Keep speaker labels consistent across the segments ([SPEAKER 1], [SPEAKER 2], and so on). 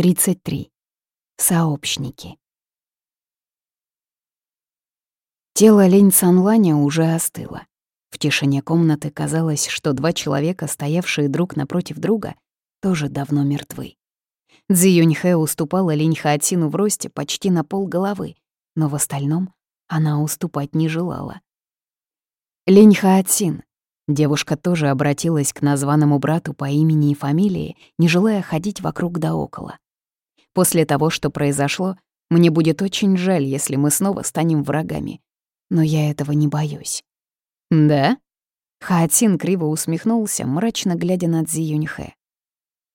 [SPEAKER 1] 33. Сообщники. Тело Лень Санланя уже остыло. В тишине комнаты казалось, что два человека, стоявшие друг напротив друга, тоже давно мертвы. Цзи Юньхэ уступала Линь Хаотину в росте почти на пол головы, но в остальном она уступать не желала. Линь Хаотин. Девушка тоже обратилась к названному брату по имени и фамилии, не желая ходить вокруг да около. После того, что произошло, мне будет очень жаль, если мы снова станем врагами. Но я этого не боюсь. «Да?» Хаатин криво усмехнулся, мрачно глядя на Цзи Юньхэ.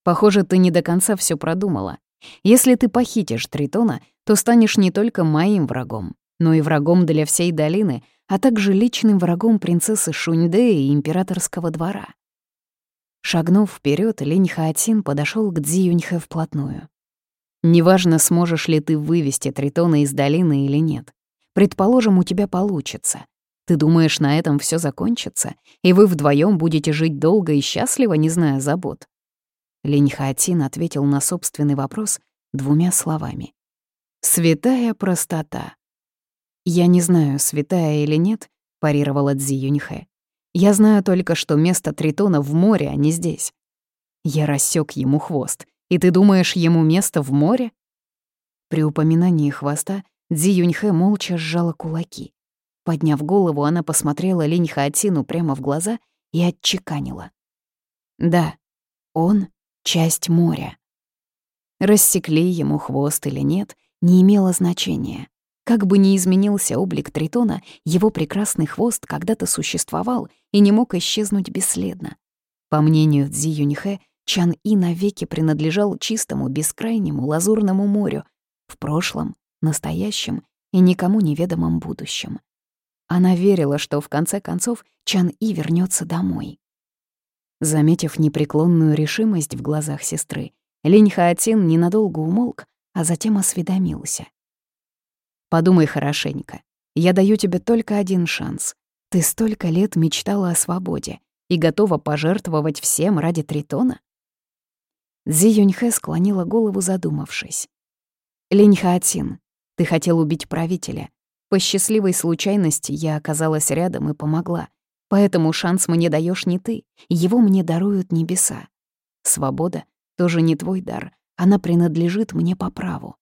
[SPEAKER 1] «Похоже, ты не до конца все продумала. Если ты похитишь Тритона, то станешь не только моим врагом, но и врагом для всей долины, а также личным врагом принцессы Шуньде и императорского двора». Шагнув вперед, Линь Хаатин подошел к Цзи Юньхэ вплотную. Неважно, сможешь ли ты вывести Тритона из долины или нет. Предположим, у тебя получится. Ты думаешь, на этом все закончится, и вы вдвоем будете жить долго и счастливо, не зная забот?» Линь Хаотин ответил на собственный вопрос двумя словами. «Святая простота». «Я не знаю, святая или нет», — парировала Цзи Юньхэ. «Я знаю только, что место Тритона в море, а не здесь». Я рассек ему хвост. И ты думаешь, ему место в море?» При упоминании хвоста Дзи Юньхэ молча сжала кулаки. Подняв голову, она посмотрела Линь Хаотину прямо в глаза и отчеканила. «Да, он — часть моря». Рассекли ему хвост или нет, не имело значения. Как бы ни изменился облик Тритона, его прекрасный хвост когда-то существовал и не мог исчезнуть бесследно. По мнению Цзи Юньхэ, Чан-И навеки принадлежал чистому, бескрайнему, лазурному морю, в прошлом, настоящем и никому неведомом будущем. Она верила, что в конце концов Чан-И вернется домой. Заметив непреклонную решимость в глазах сестры, Линь Хаотин ненадолго умолк, а затем осведомился. «Подумай хорошенько. Я даю тебе только один шанс. Ты столько лет мечтала о свободе и готова пожертвовать всем ради Тритона? Зи Юньхэ склонила голову, задумавшись. «Линь Хаатин, ты хотел убить правителя. По счастливой случайности я оказалась рядом и помогла. Поэтому шанс мне даешь не ты, его мне даруют небеса. Свобода тоже не твой дар, она принадлежит мне по праву».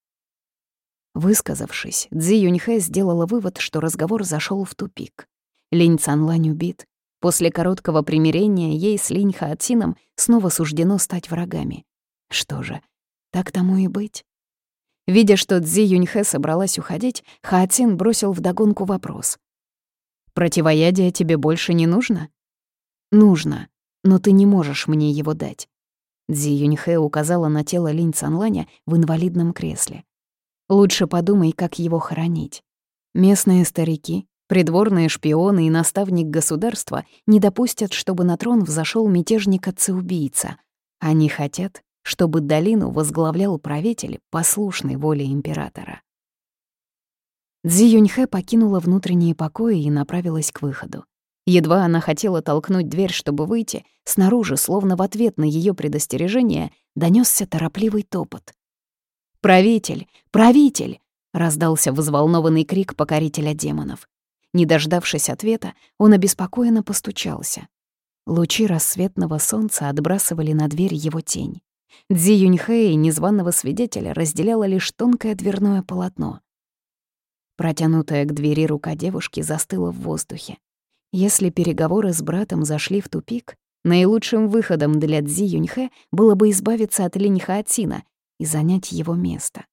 [SPEAKER 1] Высказавшись, Цзи Юньхэ сделала вывод, что разговор зашел в тупик. Линь Цанлань убит. После короткого примирения ей с Линь Хаатином снова суждено стать врагами. Что же, так тому и быть. Видя, что Цзи Юньхэ собралась уходить, Хаатин бросил вдогонку вопрос. «Противоядие тебе больше не нужно?» «Нужно, но ты не можешь мне его дать». Цзи Юньхэ указала на тело Линь Цанланя в инвалидном кресле. «Лучше подумай, как его хоронить. Местные старики, придворные шпионы и наставник государства не допустят, чтобы на трон взошел мятежник-отца-убийца. Они хотят, чтобы долину возглавлял правитель, послушной воле императора. Цзи Юньхэ покинула внутренние покои и направилась к выходу. Едва она хотела толкнуть дверь, чтобы выйти, снаружи, словно в ответ на ее предостережение, донесся торопливый топот. «Правитель! Правитель!» — раздался взволнованный крик покорителя демонов. Не дождавшись ответа, он обеспокоенно постучался. Лучи рассветного солнца отбрасывали на дверь его тень. Дзи Юньхэ и незваного свидетеля разделяло лишь тонкое дверное полотно. Протянутая к двери рука девушки застыла в воздухе. Если переговоры с братом зашли в тупик, наилучшим выходом для Дзи Юньхэ было бы избавиться от Линь Хаотина и занять его место.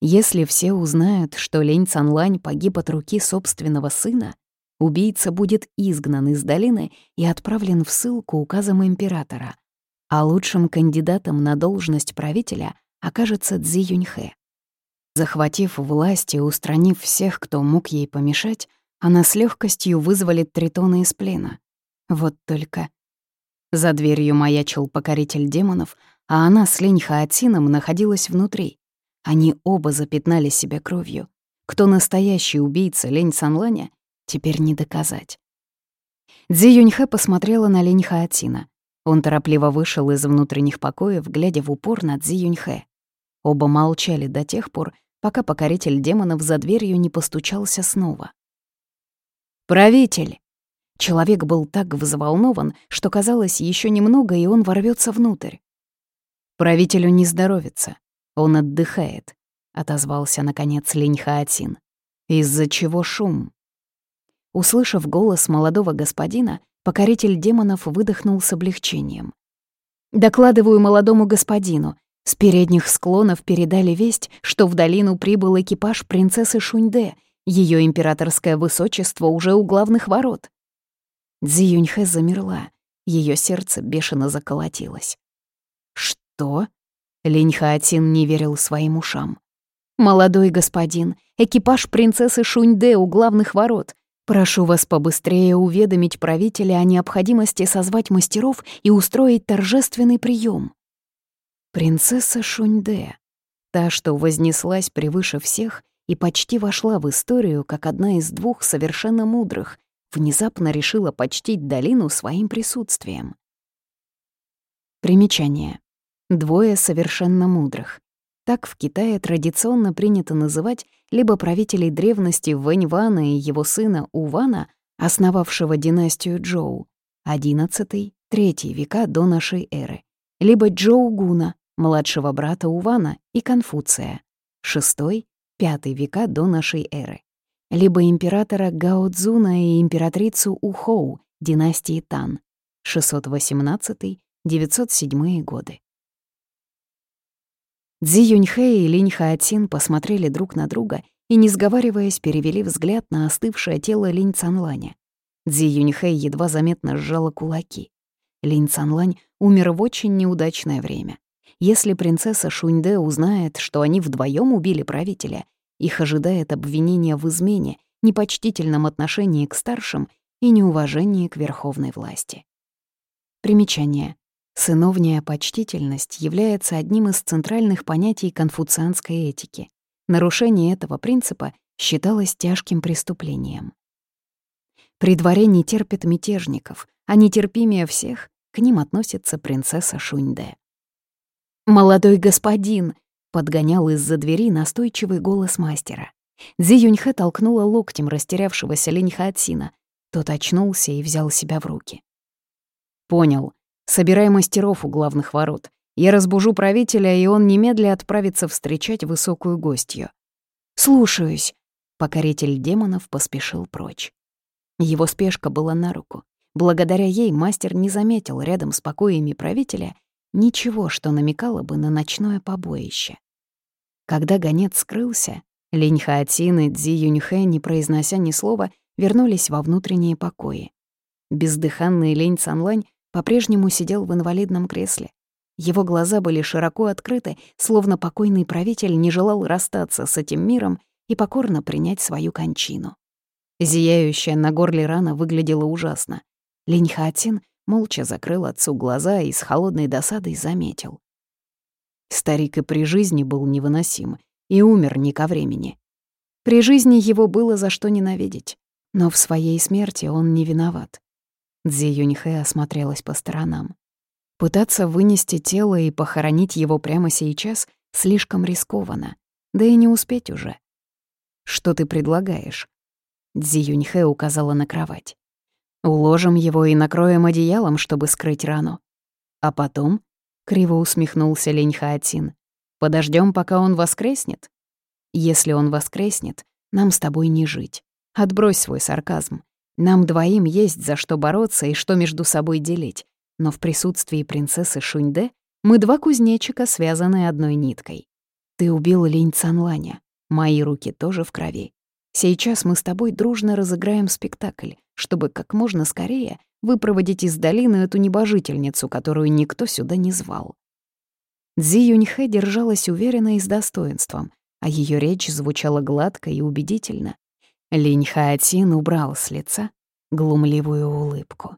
[SPEAKER 1] Если все узнают, что Лень Цанлань погиб от руки собственного сына, убийца будет изгнан из долины и отправлен в ссылку указом императора — а лучшим кандидатом на должность правителя окажется Цзи Юньхэ. Захватив власть и устранив всех, кто мог ей помешать, она с легкостью вызволит Тритона из плена. Вот только... За дверью маячил покоритель демонов, а она с Линь Хаотином находилась внутри. Они оба запятнали себя кровью. Кто настоящий убийца Лень Санланя, теперь не доказать. Цзи Юньхэ посмотрела на Линь Хаотина. Он торопливо вышел из внутренних покоев, глядя в упор на Цзи Юньхэ. Оба молчали до тех пор, пока покоритель демонов за дверью не постучался снова. «Правитель!» Человек был так взволнован, что казалось еще немного, и он ворвется внутрь. «Правителю не здоровится. Он отдыхает», — отозвался, наконец, Линь Хаатин. «Из-за чего шум?» Услышав голос молодого господина, покоритель демонов выдохнул с облегчением. «Докладываю молодому господину. С передних склонов передали весть, что в долину прибыл экипаж принцессы Шуньде. Ее императорское высочество уже у главных ворот». Цзи Юньхэ замерла. Ее сердце бешено заколотилось. «Что?» Линь Хаатин не верил своим ушам. «Молодой господин, экипаж принцессы Шуньде у главных ворот. Прошу вас побыстрее уведомить правителя о необходимости созвать мастеров и устроить торжественный прием. Принцесса Шуньде, та, что вознеслась превыше всех и почти вошла в историю как одна из двух совершенно мудрых, внезапно решила почтить долину своим присутствием. Примечание. Двое совершенно мудрых. Так в Китае традиционно принято называть либо правителей древности Вэньвана и его сына Увана, основавшего династию Джоу, XI-III века до нашей эры, либо Джоу Гуна, младшего брата Увана и Конфуция, VI-V века до нашей эры, либо императора Гао Цзуна и императрицу Ухоу династии Тан, 618-907 годы. Цзи Юньхэ и Линь Хаотин посмотрели друг на друга и, не сговариваясь, перевели взгляд на остывшее тело Линь Цанланя. Цзи Юньхэ едва заметно сжала кулаки. Линь Цанлань умер в очень неудачное время. Если принцесса Шуньде узнает, что они вдвоем убили правителя, их ожидает обвинение в измене, непочтительном отношении к старшим и неуважении к верховной власти. Примечание. Сыновняя почтительность является одним из центральных понятий конфуцианской этики. Нарушение этого принципа считалось тяжким преступлением. При дворе не терпят мятежников, а нетерпимее всех к ним относится принцесса Шуньде. «Молодой господин!» — подгонял из-за двери настойчивый голос мастера. Цзи Юньхэ толкнула локтем растерявшегося Линьха Атсина. Тот очнулся и взял себя в руки. «Понял», Собирай мастеров у главных ворот. Я разбужу правителя, и он немедля отправится встречать высокую гостью. «Слушаюсь», — покоритель демонов поспешил прочь. Его спешка была на руку. Благодаря ей мастер не заметил рядом с покоями правителя ничего, что намекало бы на ночное побоище. Когда гонец скрылся, Линь Хаотин и Цзи Юньхэ, не произнося ни слова, вернулись во внутренние покои. Бездыханный Линь Цанлань по-прежнему сидел в инвалидном кресле. Его глаза были широко открыты, словно покойный правитель не желал расстаться с этим миром и покорно принять свою кончину. Зияющая на горле рана выглядела ужасно. Линь Хаатин молча закрыл отцу глаза и с холодной досадой заметил. Старик и при жизни был невыносим и умер не ко времени. При жизни его было за что ненавидеть, но в своей смерти он не виноват. Дзи Юньхэ осмотрелась по сторонам. Пытаться вынести тело и похоронить его прямо сейчас слишком рискованно, да и не успеть уже. «Что ты предлагаешь?» Дзи Юньхэ указала на кровать. «Уложим его и накроем одеялом, чтобы скрыть рану. А потом...» — криво усмехнулся Линь Хаатин. «Подождём, пока он воскреснет? Если он воскреснет, нам с тобой не жить. Отбрось свой сарказм. Нам двоим есть за что бороться и что между собой делить, но в присутствии принцессы Шуньде мы два кузнечика, связанные одной ниткой. Ты убил Линь Цанланя, мои руки тоже в крови. Сейчас мы с тобой дружно разыграем спектакль, чтобы как можно скорее выпроводить из долины эту небожительницу, которую никто сюда не звал. Цзи Юньхэ держалась уверенно и с достоинством, а ее речь звучала гладко и убедительно. Линь Хаотин убрал с лица глумливую улыбку.